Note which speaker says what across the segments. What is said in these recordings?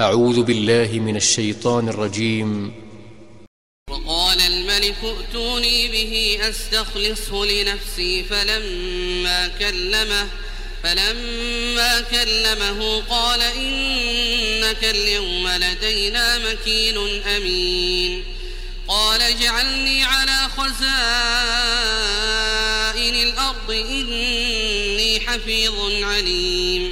Speaker 1: أعوذ بالله من الشيطان الرجيم.
Speaker 2: وقال الملك ائتوني به أستخلصه لنفسي فلما كلمه فلما كلمه قال إنك اليوم لدينا مكين أمين. قال اجعلني على خزائن الأرض إني حفيظ عليم.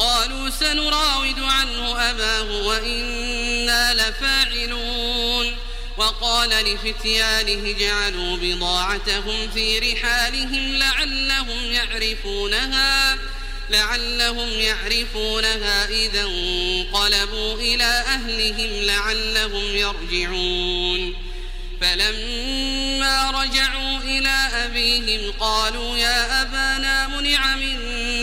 Speaker 2: قالوا سنراود عنه أباه وإنا لفاعلون. وقال لفتيانه جعلوا بضاعتهم في رحالهم لعلهم يعرفونها لعلهم يعرفونها إذا انقلبوا إلى أهلهم لعلهم يرجعون. فلما رجعوا إلى أبيهم قالوا يا أبانا منع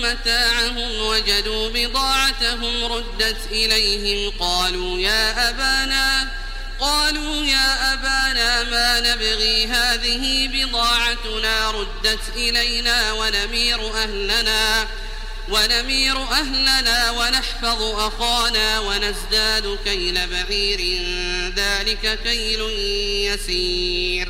Speaker 2: متاعهم وجدوا بضاعتهم ردت إليهم قالوا يا أبانا قالوا يا أبانا ما نبغي هذه بضاعتنا ردت إلينا ونمير أهلنا ونمير أهلنا ونحفظ أخانا ونزداد كيل بعير ذلك كيل يسير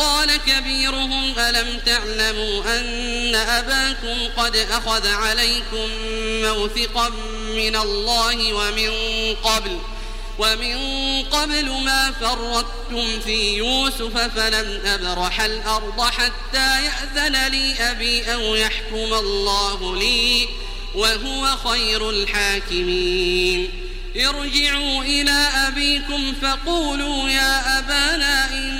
Speaker 2: قال كبيرهم ألم تعلموا أن أباكم قد أخذ عليكم موثقا من الله ومن قبل ومن قبل ما فرطتم في يوسف فلن أبرح الأرض حتى يأذن لي أبي أو يحكم الله لي وهو خير الحاكمين. ارجعوا إلى أبيكم فقولوا يا أبانا إن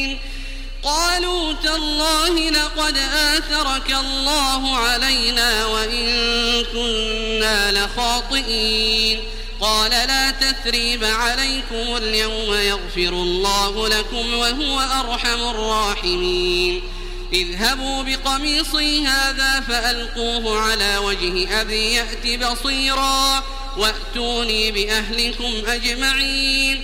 Speaker 2: قالوا تالله لقد آثرك الله علينا وإن كنا لخاطئين. قال لا تثريب عليكم اليوم يغفر الله لكم وهو أرحم الراحمين. اذهبوا بقميصي هذا فألقوه على وجه أبي يأت بصيرا وأتوني بأهلكم أجمعين.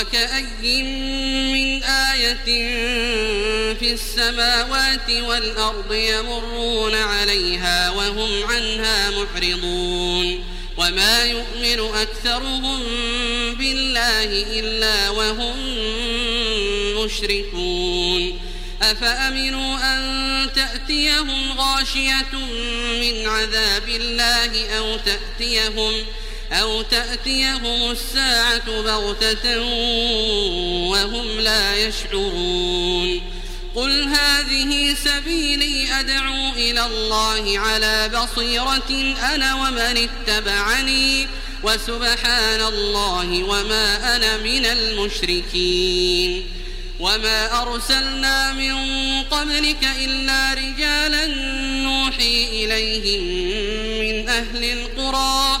Speaker 2: وكأي من آية في السماوات والأرض يمرون عليها وهم عنها معرضون وما يؤمن أكثرهم بالله إلا وهم مشركون أفأمنوا أن تأتيهم غاشية من عذاب الله أو تأتيهم أو تأتيهم الساعة بغتة وهم لا يشعرون. قل هذه سبيلي أدعو إلى الله على بصيرة أنا ومن اتبعني وسبحان الله وما أنا من المشركين. وما أرسلنا من قبلك إلا رجالا نوحي إليهم من أهل القرى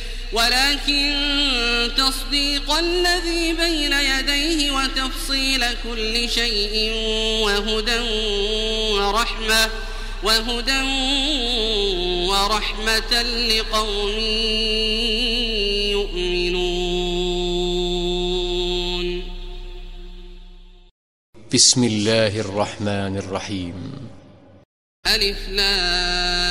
Speaker 2: ولكن تصديق الذي بين يديه وتفصيل كل شيء وهدى ورحمة وهدى ورحمة لقوم يؤمنون.
Speaker 1: بسم الله الرحمن الرحيم.
Speaker 2: ألف لام.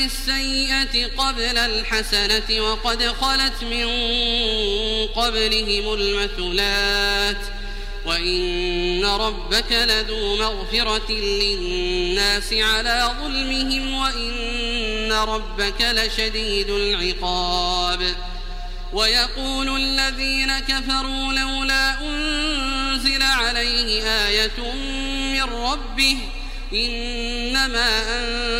Speaker 2: بالسيئة قبل الحسنة وقد خلت من قبلهم المثلات وإن ربك لذو مغفرة للناس على ظلمهم وإن ربك لشديد العقاب ويقول الذين كفروا لولا أنزل عليه آية من ربه إنما أنت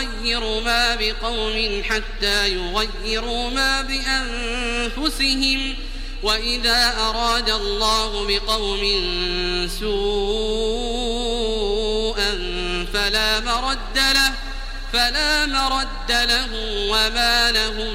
Speaker 2: لا يغير ما بقوم حتى يغيروا ما بأنفسهم. وإذا أراد الله بقوم سوءا فلا مرد له فلا مرد له وما لهم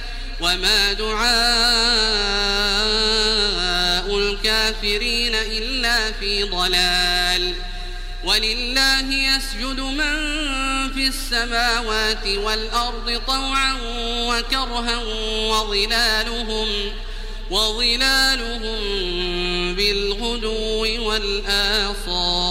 Speaker 2: وما دعاء الكافرين إلا في ضلال ولله يسجد من في السماوات والأرض طوعا وكرها وظلالهم وظلالهم بالغدو والآصال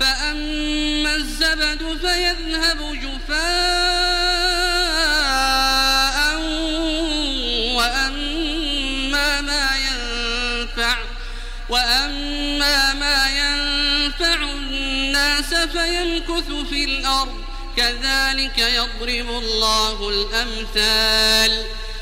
Speaker 2: فأما الزبد فيذهب جفاء وأما ما ينفع وأما ما ينفع الناس فيمكث في الأرض كذلك يضرب الله الأمثال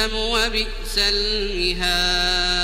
Speaker 2: جهنم وبئس المهاد.